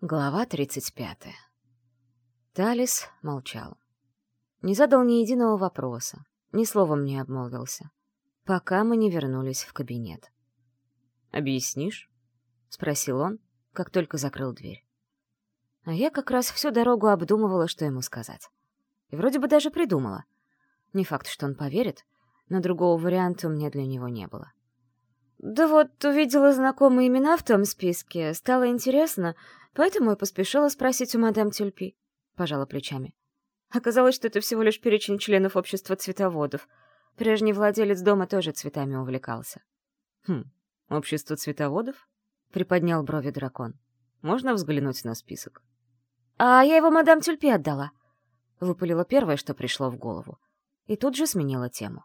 Глава 35. Талис молчал. Не задал ни единого вопроса, ни словом не обмолвился, пока мы не вернулись в кабинет. «Объяснишь?» — спросил он, как только закрыл дверь. А я как раз всю дорогу обдумывала, что ему сказать. И вроде бы даже придумала. Не факт, что он поверит, но другого варианта у меня для него не было. «Да вот, увидела знакомые имена в том списке, стало интересно, Поэтому я поспешила спросить у мадам Тюльпи. Пожала плечами. Оказалось, что это всего лишь перечень членов общества цветоводов. Прежний владелец дома тоже цветами увлекался. «Хм, общество цветоводов?» — приподнял брови дракон. «Можно взглянуть на список?» «А я его мадам Тюльпи отдала», — выпалила первое, что пришло в голову. И тут же сменила тему.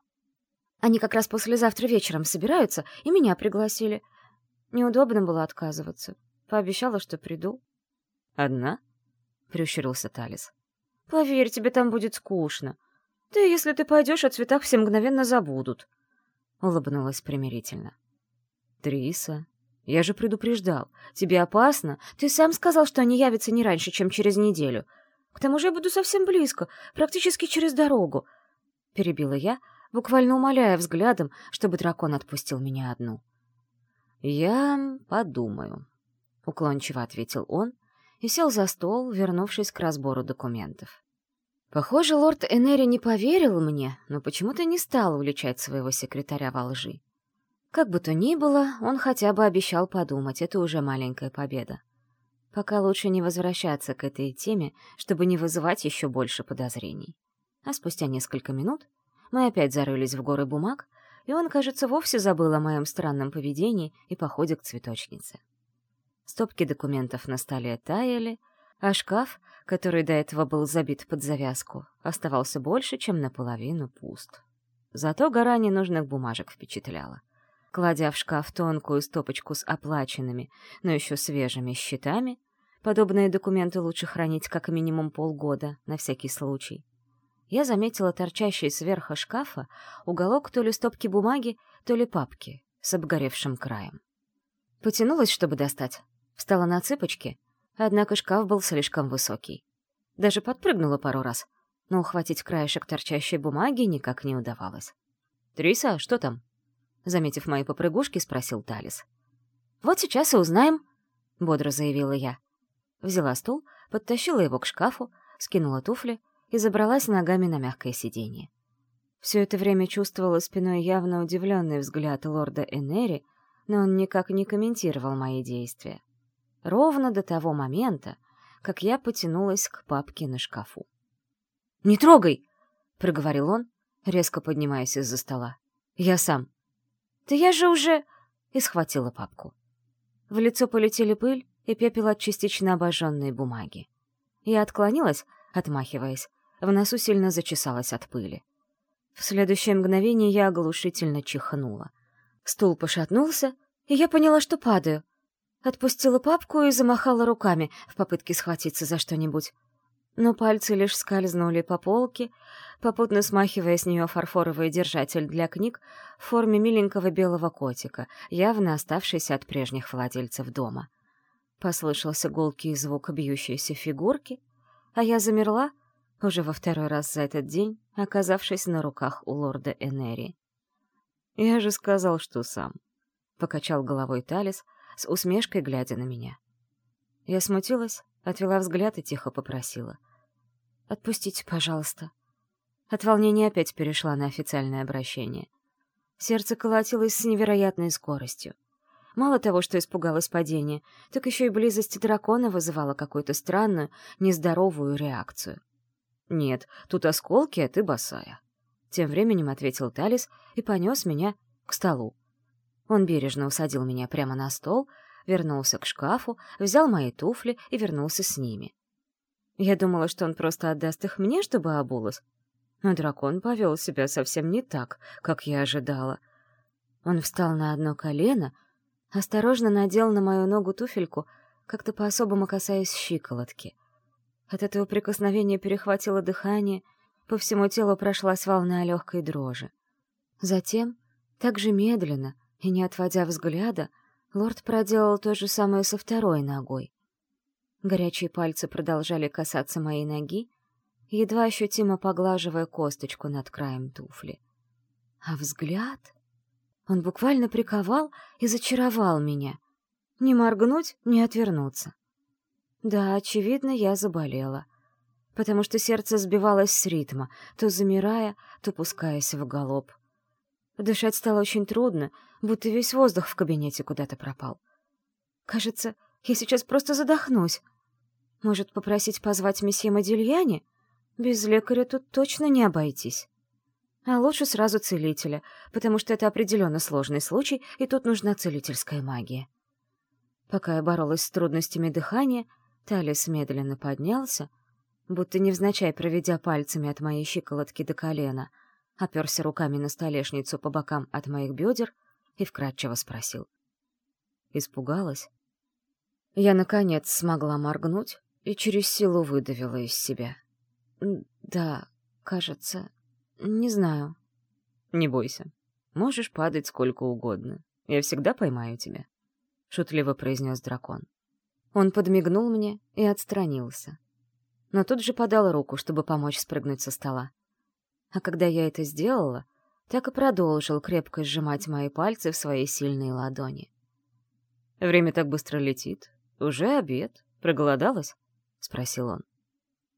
«Они как раз послезавтра вечером собираются, и меня пригласили. Неудобно было отказываться. Пообещала, что приду. «Одна?» — прищурился Талис. «Поверь, тебе там будет скучно. Да если ты пойдешь, о цветах все мгновенно забудут». Улыбнулась примирительно. «Триса, я же предупреждал. Тебе опасно. Ты сам сказал, что они явятся не раньше, чем через неделю. К тому же я буду совсем близко, практически через дорогу». Перебила я, буквально умоляя взглядом, чтобы дракон отпустил меня одну. «Я подумаю», — уклончиво ответил он и сел за стол, вернувшись к разбору документов. Похоже, лорд Энери не поверил мне, но почему-то не стал уличать своего секретаря во лжи. Как бы то ни было, он хотя бы обещал подумать, это уже маленькая победа. Пока лучше не возвращаться к этой теме, чтобы не вызывать еще больше подозрений. А спустя несколько минут мы опять зарылись в горы бумаг, и он, кажется, вовсе забыл о моем странном поведении и походе к цветочнице. Стопки документов на столе таяли, а шкаф, который до этого был забит под завязку, оставался больше, чем наполовину пуст. Зато гора ненужных бумажек впечатляла. Кладя в шкаф тонкую стопочку с оплаченными, но еще свежими счетами, подобные документы лучше хранить как минимум полгода, на всякий случай. Я заметила торчащий сверху шкафа уголок то ли стопки бумаги, то ли папки с обгоревшим краем. Потянулась, чтобы достать, Встала на цыпочки, однако шкаф был слишком высокий. Даже подпрыгнула пару раз, но ухватить краешек торчащей бумаги никак не удавалось. «Триса, что там?» Заметив мои попрыгушки, спросил Талис. «Вот сейчас и узнаем», — бодро заявила я. Взяла стул, подтащила его к шкафу, скинула туфли и забралась ногами на мягкое сиденье. Все это время чувствовала спиной явно удивленный взгляд лорда Энери, но он никак не комментировал мои действия ровно до того момента, как я потянулась к папке на шкафу. «Не трогай!» — проговорил он, резко поднимаясь из-за стола. «Я сам». «Да я же уже...» — и схватила папку. В лицо полетели пыль и пепел от частично обожженной бумаги. Я отклонилась, отмахиваясь, в носу сильно зачесалась от пыли. В следующее мгновение я оглушительно чихнула. Стул пошатнулся, и я поняла, что падаю — Отпустила папку и замахала руками в попытке схватиться за что-нибудь. Но пальцы лишь скользнули по полке, попутно смахивая с нее фарфоровый держатель для книг в форме миленького белого котика, явно оставшийся от прежних владельцев дома. Послышался гулкий звук бьющейся фигурки, а я замерла, уже во второй раз за этот день, оказавшись на руках у лорда Энери. «Я же сказал, что сам», — покачал головой Талис, с усмешкой глядя на меня. Я смутилась, отвела взгляд и тихо попросила. «Отпустите, пожалуйста». От волнения опять перешла на официальное обращение. Сердце колотилось с невероятной скоростью. Мало того, что испугалась падения, так еще и близость дракона вызывала какую-то странную, нездоровую реакцию. «Нет, тут осколки, а ты босая», — тем временем ответил Талис и понес меня к столу. Он бережно усадил меня прямо на стол, вернулся к шкафу, взял мои туфли и вернулся с ними. Я думала, что он просто отдаст их мне, чтобы обулась. Но дракон повел себя совсем не так, как я ожидала. Он встал на одно колено, осторожно надел на мою ногу туфельку, как-то по-особому касаясь щиколотки. От этого прикосновения перехватило дыхание, по всему телу прошлась волна легкой дрожи. Затем, так же медленно, и, не отводя взгляда, лорд проделал то же самое со второй ногой. Горячие пальцы продолжали касаться моей ноги, едва ощутимо поглаживая косточку над краем туфли. А взгляд... Он буквально приковал и зачаровал меня. Не моргнуть, не отвернуться. Да, очевидно, я заболела, потому что сердце сбивалось с ритма, то замирая, то пускаясь в галоп. Дышать стало очень трудно, будто весь воздух в кабинете куда-то пропал. Кажется, я сейчас просто задохнусь. Может, попросить позвать месье Модильяне? Без лекаря тут точно не обойтись. А лучше сразу целителя, потому что это определенно сложный случай, и тут нужна целительская магия. Пока я боролась с трудностями дыхания, Талис медленно поднялся, будто невзначай проведя пальцами от моей щиколотки до колена, оперся руками на столешницу по бокам от моих бедер и вкратчиво спросил. Испугалась? Я, наконец, смогла моргнуть и через силу выдавила из себя. «Да, кажется, не знаю». «Не бойся. Можешь падать сколько угодно. Я всегда поймаю тебя», — шутливо произнес дракон. Он подмигнул мне и отстранился. Но тут же подал руку, чтобы помочь спрыгнуть со стола. А когда я это сделала, так и продолжил крепко сжимать мои пальцы в своей сильной ладони. «Время так быстро летит. Уже обед. Проголодалась?» — спросил он.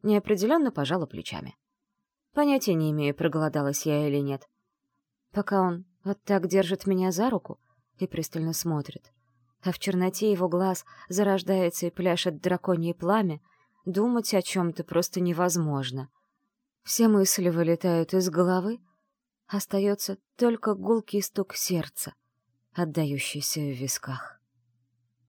Неопределенно пожала плечами. Понятия не имею, проголодалась я или нет. Пока он вот так держит меня за руку и пристально смотрит, а в черноте его глаз зарождается и пляшет драконье пламя, думать о чем-то просто невозможно. Все мысли вылетают из головы, остается только гулкий стук сердца, отдающийся в висках.